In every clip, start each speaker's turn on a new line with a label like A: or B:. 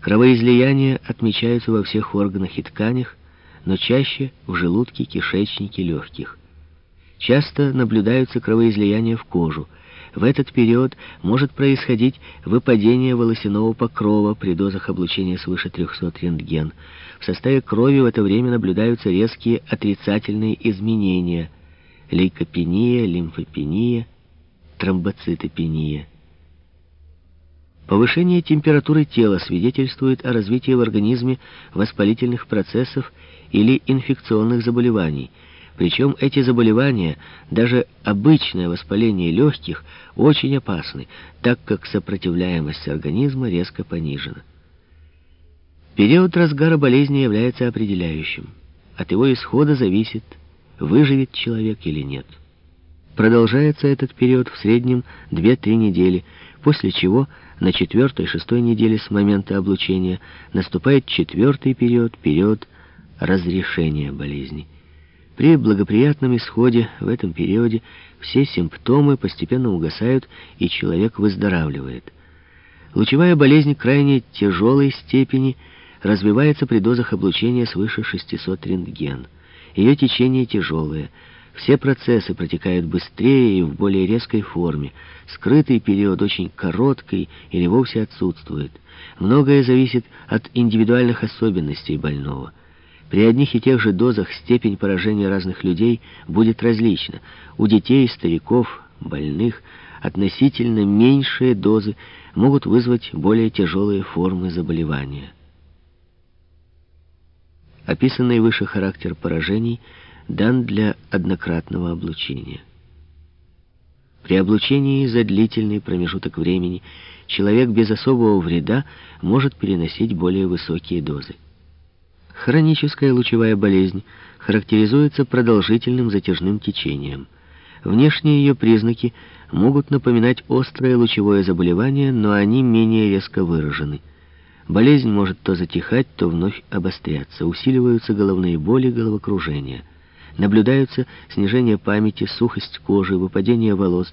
A: Кровоизлияния отмечаются во всех органах и тканях, но чаще в желудке, кишечнике, легких. Часто наблюдаются кровоизлияния в кожу. В этот период может происходить выпадение волосяного покрова при дозах облучения свыше 300 рентген. В составе крови в это время наблюдаются резкие отрицательные изменения – лейкопения, лимфопения, тромбоцитопения. Повышение температуры тела свидетельствует о развитии в организме воспалительных процессов или инфекционных заболеваний. Причем эти заболевания, даже обычное воспаление легких, очень опасны, так как сопротивляемость организма резко понижена. Период разгара болезни является определяющим. От его исхода зависит, выживет человек или нет. Продолжается этот период в среднем 2-3 недели, после чего на четвертой-шестой неделе с момента облучения наступает четвертый период, период разрешения болезни. При благоприятном исходе в этом периоде все симптомы постепенно угасают, и человек выздоравливает. Лучевая болезнь крайне тяжелой степени развивается при дозах облучения свыше 600 рентген. Ее течение тяжелое – все процессы протекают быстрее и в более резкой форме. Скрытый период очень короткий или вовсе отсутствует. Многое зависит от индивидуальных особенностей больного. При одних и тех же дозах степень поражения разных людей будет различна. У детей, стариков, больных относительно меньшие дозы могут вызвать более тяжелые формы заболевания. Описанный выше характер поражений – дан для однократного облучения. При облучении за длительный промежуток времени человек без особого вреда может переносить более высокие дозы. Хроническая лучевая болезнь характеризуется продолжительным затяжным течением. Внешние ее признаки могут напоминать острое лучевое заболевание, но они менее резко выражены. Болезнь может то затихать, то вновь обостряться. Усиливаются головные боли, головокружение. Наблюдаются снижение памяти, сухость кожи, выпадение волос,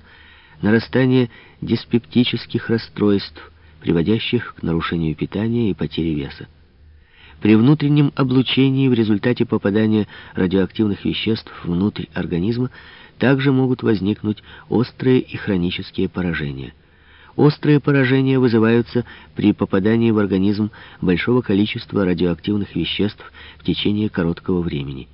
A: нарастание диспептических расстройств, приводящих к нарушению питания и потере веса. При внутреннем облучении в результате попадания радиоактивных веществ внутрь организма также могут возникнуть острые и хронические поражения. Острые поражения вызываются при попадании в организм большого количества радиоактивных веществ в течение короткого времени.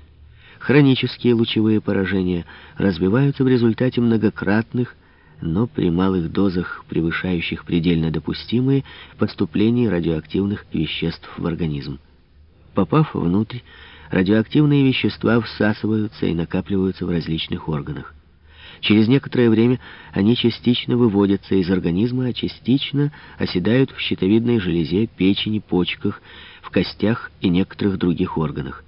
A: Хронические лучевые поражения развиваются в результате многократных, но при малых дозах, превышающих предельно допустимые, поступлений радиоактивных веществ в организм. Попав внутрь, радиоактивные вещества всасываются и накапливаются в различных органах. Через некоторое время они частично выводятся из организма, а частично оседают в щитовидной железе, печени, почках, в костях и некоторых других органах.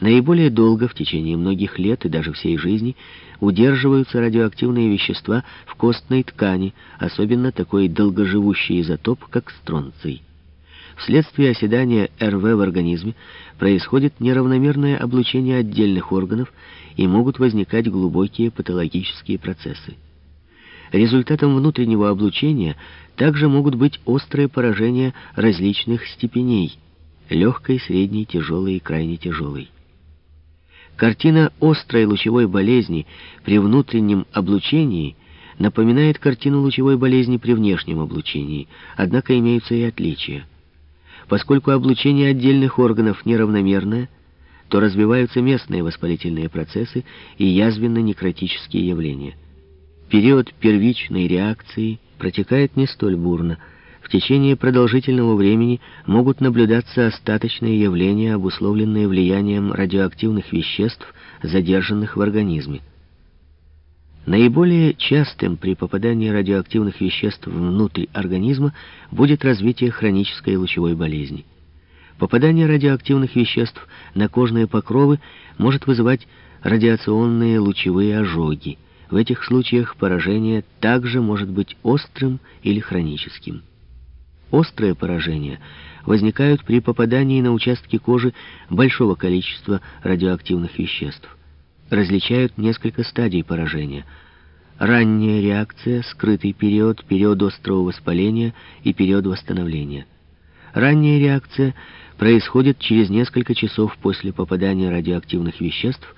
A: Наиболее долго, в течение многих лет и даже всей жизни, удерживаются радиоактивные вещества в костной ткани, особенно такой долгоживущий изотоп, как стронций. Вследствие оседания РВ в организме происходит неравномерное облучение отдельных органов и могут возникать глубокие патологические процессы. Результатом внутреннего облучения также могут быть острые поражения различных степеней – легкой, средней, тяжелой и крайне тяжелой. Картина острой лучевой болезни при внутреннем облучении напоминает картину лучевой болезни при внешнем облучении, однако имеются и отличия. Поскольку облучение отдельных органов неравномерное, то развиваются местные воспалительные процессы и язвенно-некротические явления. Период первичной реакции протекает не столь бурно – в течение продолжительного времени могут наблюдаться остаточные явления, обусловленные влиянием радиоактивных веществ, задержанных в организме. Наиболее частым при попадании радиоактивных веществ внутрь организма будет развитие хронической лучевой болезни. Попадание радиоактивных веществ на кожные покровы может вызывать радиационные лучевые ожоги. В этих случаях поражение также может быть острым или хроническим. Острые поражения возникают при попадании на участки кожи большого количества радиоактивных веществ. Различают несколько стадий поражения. Ранняя реакция, скрытый период, период острого воспаления и период восстановления. Ранняя реакция происходит через несколько часов после попадания радиоактивных веществ